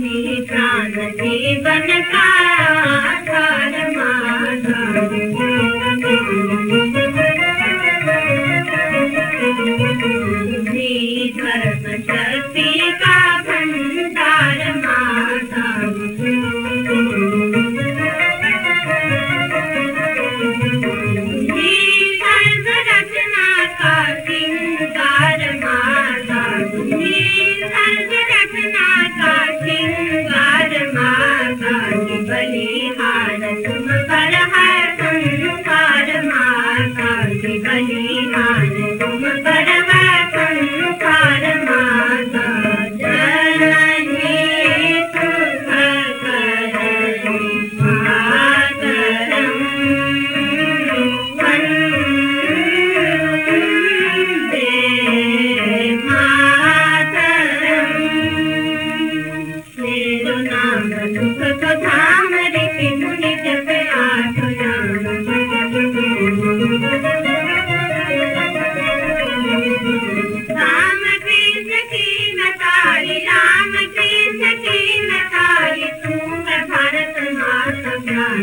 me.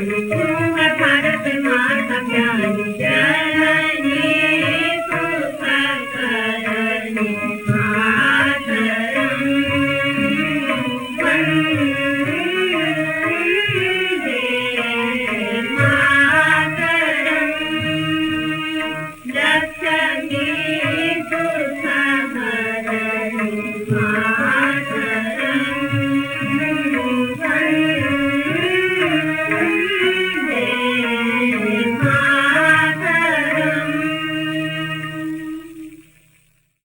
Thank you.